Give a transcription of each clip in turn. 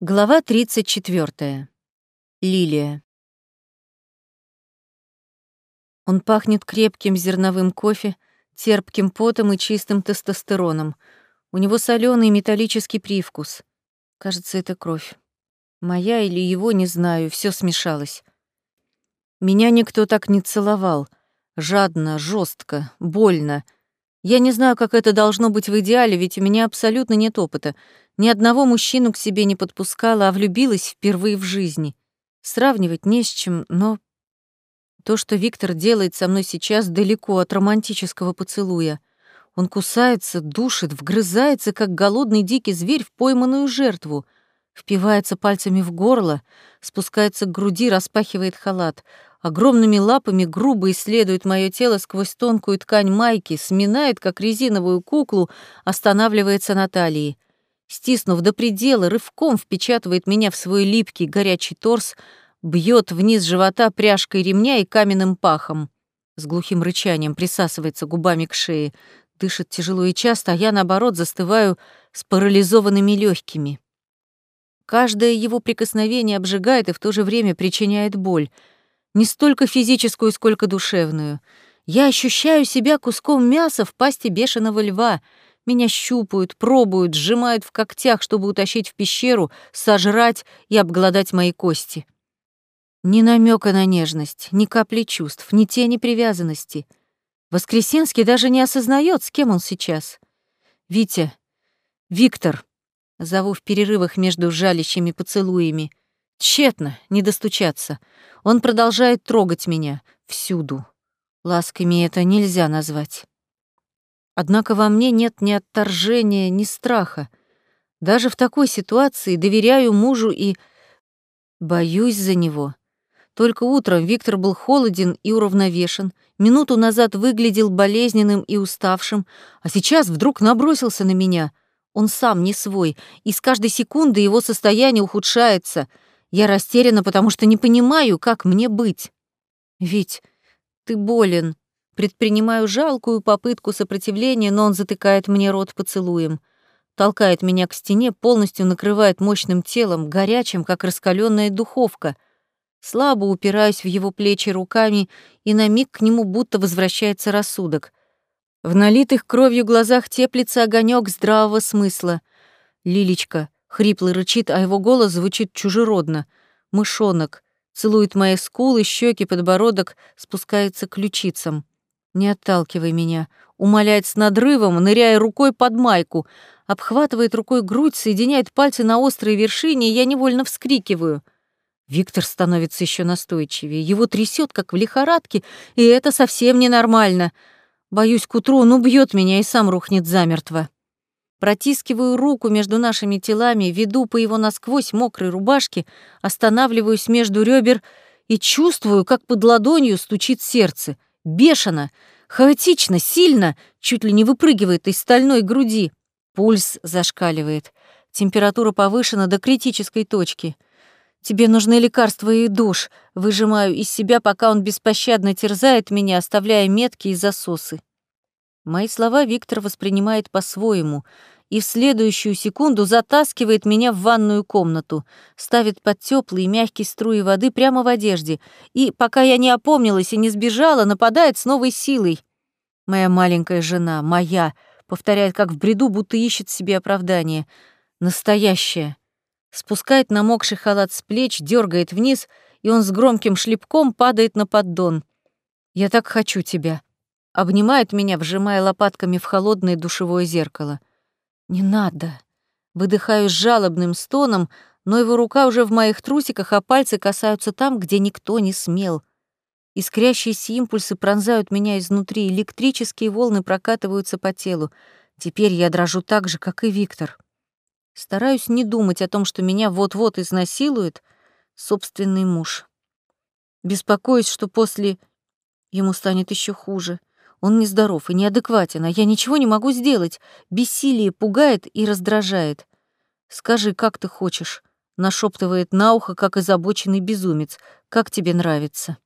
Глава 34. Лилия. Он пахнет крепким зерновым кофе, терпким потом и чистым тестостероном. У него соленый металлический привкус. Кажется, это кровь. Моя или его, не знаю, все смешалось. Меня никто так не целовал. Жадно, жестко, больно. Я не знаю, как это должно быть в идеале, ведь у меня абсолютно нет опыта. Ни одного мужчину к себе не подпускала, а влюбилась впервые в жизни. Сравнивать не с чем, но то, что Виктор делает со мной сейчас, далеко от романтического поцелуя. Он кусается, душит, вгрызается, как голодный дикий зверь в пойманную жертву — впивается пальцами в горло, спускается к груди, распахивает халат. Огромными лапами грубо исследует мое тело сквозь тонкую ткань майки, сминает, как резиновую куклу, останавливается на талии. Стиснув до предела, рывком впечатывает меня в свой липкий горячий торс, бьет вниз живота пряжкой ремня и каменным пахом. С глухим рычанием присасывается губами к шее, дышит тяжело и часто, а я, наоборот, застываю с парализованными легкими. Каждое его прикосновение обжигает и в то же время причиняет боль. Не столько физическую, сколько душевную. Я ощущаю себя куском мяса в пасти бешеного льва. Меня щупают, пробуют, сжимают в когтях, чтобы утащить в пещеру, сожрать и обглодать мои кости. Ни намека на нежность, ни капли чувств, ни тени привязанности. Воскресенский даже не осознает, с кем он сейчас. Витя, Виктор, Зову в перерывах между жалящими поцелуями. Тщетно, не достучаться. Он продолжает трогать меня. Всюду. Ласками это нельзя назвать. Однако во мне нет ни отторжения, ни страха. Даже в такой ситуации доверяю мужу и... Боюсь за него. Только утром Виктор был холоден и уравновешен, минуту назад выглядел болезненным и уставшим, а сейчас вдруг набросился на меня — он сам не свой, и с каждой секунды его состояние ухудшается. Я растеряна, потому что не понимаю, как мне быть. Ведь ты болен. Предпринимаю жалкую попытку сопротивления, но он затыкает мне рот поцелуем. Толкает меня к стене, полностью накрывает мощным телом, горячим, как раскаленная духовка. Слабо упираюсь в его плечи руками, и на миг к нему будто возвращается рассудок. В налитых кровью глазах теплится огонек здравого смысла. Лилечка хрипло рычит, а его голос звучит чужеродно. Мышонок целует мои скулы, щеки, подбородок, спускается к ключицам. Не отталкивай меня, умоляет с надрывом, ныряя рукой под майку, обхватывает рукой грудь, соединяет пальцы на острой вершине, и я невольно вскрикиваю. Виктор становится еще настойчивее, его трясет, как в лихорадке, и это совсем ненормально — Боюсь, к утру он убьет меня и сам рухнет замертво. Протискиваю руку между нашими телами, веду по его насквозь мокрой рубашке, останавливаюсь между ребер и чувствую, как под ладонью стучит сердце. Бешено, хаотично, сильно, чуть ли не выпрыгивает из стальной груди. Пульс зашкаливает. Температура повышена до критической точки. Тебе нужны лекарства и душ. Выжимаю из себя, пока он беспощадно терзает меня, оставляя метки и засосы. Мои слова Виктор воспринимает по-своему и в следующую секунду затаскивает меня в ванную комнату, ставит под теплые мягкие струи воды прямо в одежде и, пока я не опомнилась и не сбежала, нападает с новой силой. Моя маленькая жена, моя, повторяет как в бреду, будто ищет себе оправдание. Настоящая спускает намокший халат с плеч, дергает вниз, и он с громким шлепком падает на поддон. «Я так хочу тебя», обнимает меня, вжимая лопатками в холодное душевое зеркало. «Не надо». Выдыхаю с жалобным стоном, но его рука уже в моих трусиках, а пальцы касаются там, где никто не смел. Искрящиеся импульсы пронзают меня изнутри, электрические волны прокатываются по телу. Теперь я дрожу так же, как и Виктор. Стараюсь не думать о том, что меня вот-вот изнасилует собственный муж. Беспокоюсь, что после ему станет еще хуже. Он нездоров и неадекватен, а я ничего не могу сделать. Бессилие пугает и раздражает. «Скажи, как ты хочешь?» — нашептывает на ухо, как озабоченный безумец. «Как тебе нравится?»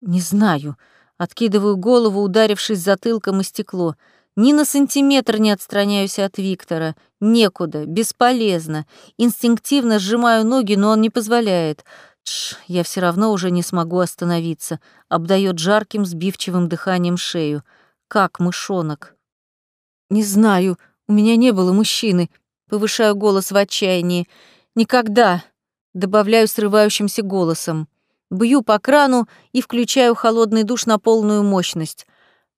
«Не знаю». Откидываю голову, ударившись затылком о стекло. Ни на сантиметр не отстраняюсь от Виктора. Некуда, бесполезно. Инстинктивно сжимаю ноги, но он не позволяет. Тш, я все равно уже не смогу остановиться. Обдает жарким, сбивчивым дыханием шею. Как мышонок. Не знаю, у меня не было мужчины. Повышаю голос в отчаянии. Никогда. Добавляю срывающимся голосом. Бью по крану и включаю холодный душ на полную мощность.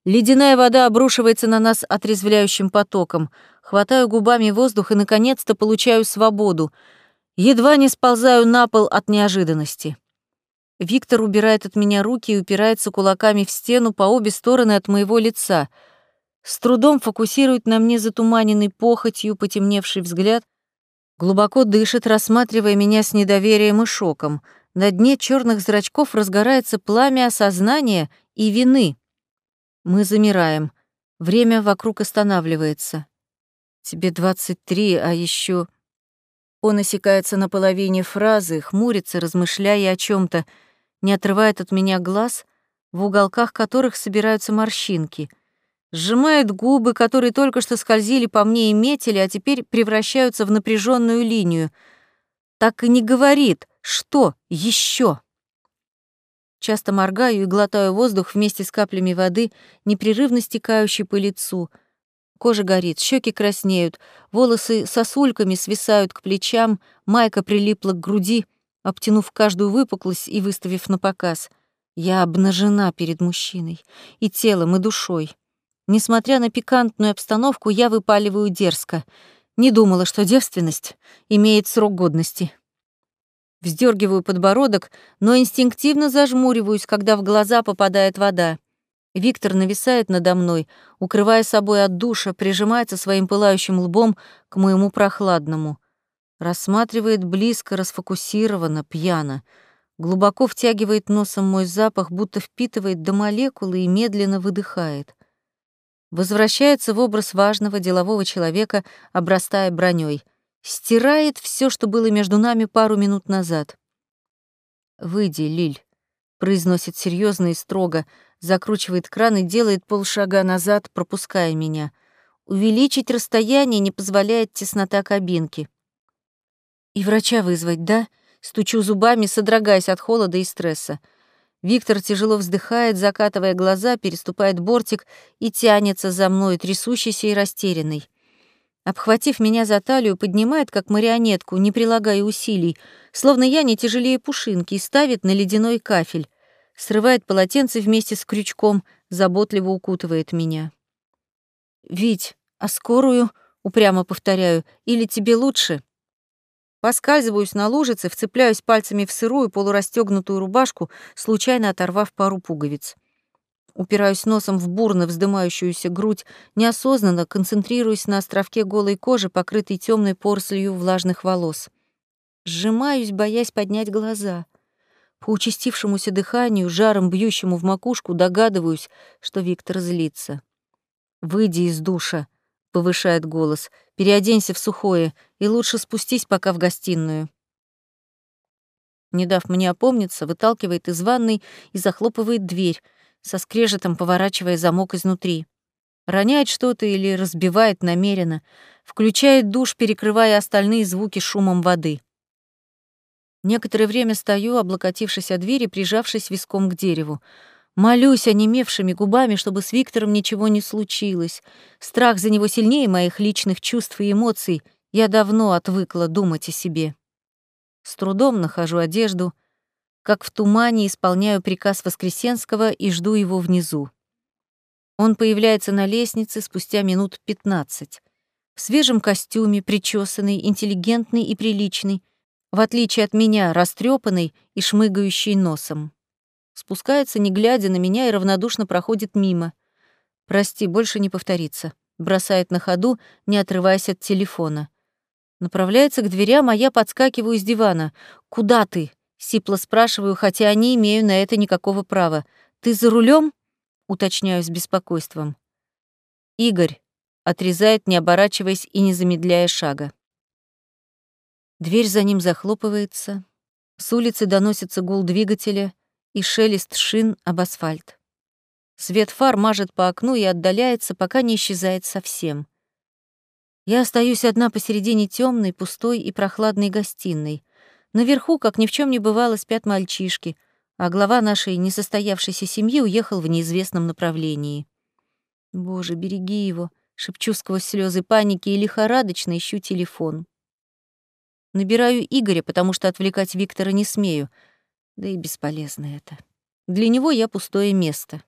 Ледяная вода обрушивается на нас отрезвляющим потоком. Хватаю губами воздух и, наконец-то, получаю свободу. Едва не сползаю на пол от неожиданности. Виктор убирает от меня руки и упирается кулаками в стену по обе стороны от моего лица. С трудом фокусирует на мне затуманенный похотью потемневший взгляд, глубоко дышит, рассматривая меня с недоверием и шоком. На дне черных зрачков разгорается пламя осознания и вины. Мы замираем. Время вокруг останавливается. Тебе 23, а еще. Он осекается на половине фразы, хмурится, размышляя о чем то не отрывает от меня глаз, в уголках которых собираются морщинки. Сжимает губы, которые только что скользили по мне и метили, а теперь превращаются в напряженную линию. Так и не говорит, что еще. Часто моргаю и глотаю воздух вместе с каплями воды, непрерывно стекающей по лицу. Кожа горит, щеки краснеют, волосы сосульками свисают к плечам, майка прилипла к груди, обтянув каждую выпуклость и выставив на показ. Я обнажена перед мужчиной, и телом, и душой. Несмотря на пикантную обстановку, я выпаливаю дерзко. Не думала, что девственность имеет срок годности. Вздергиваю подбородок, но инстинктивно зажмуриваюсь, когда в глаза попадает вода. Виктор нависает надо мной, укрывая собой от душа, прижимается своим пылающим лбом к моему прохладному. Рассматривает близко, расфокусированно, пьяно. Глубоко втягивает носом мой запах, будто впитывает до молекулы и медленно выдыхает. Возвращается в образ важного делового человека, обрастая броней — стирает все, что было между нами пару минут назад. «Выйди, Лиль», — произносит серьезно и строго, закручивает кран и делает полшага назад, пропуская меня. Увеличить расстояние не позволяет теснота кабинки. «И врача вызвать, да?» Стучу зубами, содрогаясь от холода и стресса. Виктор тяжело вздыхает, закатывая глаза, переступает бортик и тянется за мной, трясущийся и растерянный. Обхватив меня за талию, поднимает, как марионетку, не прилагая усилий, словно я не тяжелее пушинки, и ставит на ледяной кафель. Срывает полотенце вместе с крючком, заботливо укутывает меня. «Вить, а скорую?» — упрямо повторяю. «Или тебе лучше?» Поскальзываюсь на лужице, вцепляюсь пальцами в сырую полурастегнутую рубашку, случайно оторвав пару пуговиц. Упираюсь носом в бурно вздымающуюся грудь, неосознанно концентрируясь на островке голой кожи, покрытой темной порслью влажных волос. Сжимаюсь, боясь поднять глаза. По участившемуся дыханию, жаром бьющему в макушку, догадываюсь, что Виктор злится. «Выйди из душа», — повышает голос, — «переоденься в сухое, и лучше спустись пока в гостиную». Не дав мне опомниться, выталкивает из ванной и захлопывает дверь, со скрежетом поворачивая замок изнутри. Роняет что-то или разбивает намеренно, включает душ, перекрывая остальные звуки шумом воды. Некоторое время стою, облокотившись о дверь и прижавшись виском к дереву. Молюсь онемевшими губами, чтобы с Виктором ничего не случилось. Страх за него сильнее моих личных чувств и эмоций. Я давно отвыкла думать о себе. С трудом нахожу одежду — как в тумане исполняю приказ Воскресенского и жду его внизу. Он появляется на лестнице спустя минут пятнадцать. В свежем костюме, причесанный, интеллигентный и приличный, в отличие от меня, растрепанный и шмыгающий носом. Спускается, не глядя на меня, и равнодушно проходит мимо. «Прости, больше не повторится», — бросает на ходу, не отрываясь от телефона. Направляется к дверям, а я подскакиваю с дивана. «Куда ты?» Сипло спрашиваю, хотя не имею на это никакого права. «Ты за рулем? уточняю с беспокойством. «Игорь», — отрезает, не оборачиваясь и не замедляя шага. Дверь за ним захлопывается, с улицы доносится гул двигателя и шелест шин об асфальт. Свет фар мажет по окну и отдаляется, пока не исчезает совсем. Я остаюсь одна посередине темной, пустой и прохладной гостиной. Наверху, как ни в чем не бывало, спят мальчишки, а глава нашей несостоявшейся семьи уехал в неизвестном направлении. Боже, береги его, шепчу сквозь слезы паники и лихорадочно ищу телефон. Набираю Игоря, потому что отвлекать Виктора не смею, да и бесполезно это. Для него я пустое место.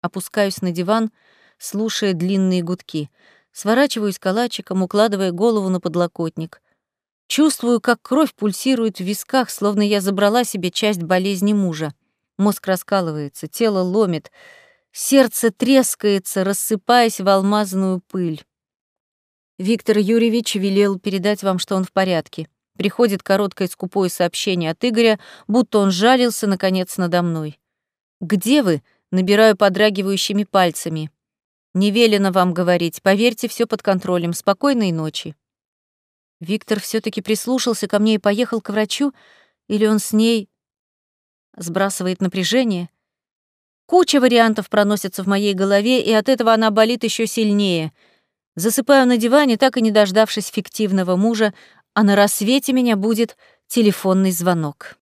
Опускаюсь на диван, слушая длинные гудки. Сворачиваюсь калачиком, укладывая голову на подлокотник. Чувствую, как кровь пульсирует в висках, словно я забрала себе часть болезни мужа. Мозг раскалывается, тело ломит, сердце трескается, рассыпаясь в алмазную пыль. Виктор Юрьевич велел передать вам, что он в порядке. Приходит короткое скупое сообщение от Игоря, будто он жалился, наконец, надо мной. «Где вы?» Набираю подрагивающими пальцами. Не велено вам говорить, поверьте, все под контролем. Спокойной ночи. Виктор все таки прислушался ко мне и поехал к врачу, или он с ней сбрасывает напряжение? Куча вариантов проносится в моей голове, и от этого она болит еще сильнее. Засыпаю на диване, так и не дождавшись фиктивного мужа, а на рассвете меня будет телефонный звонок.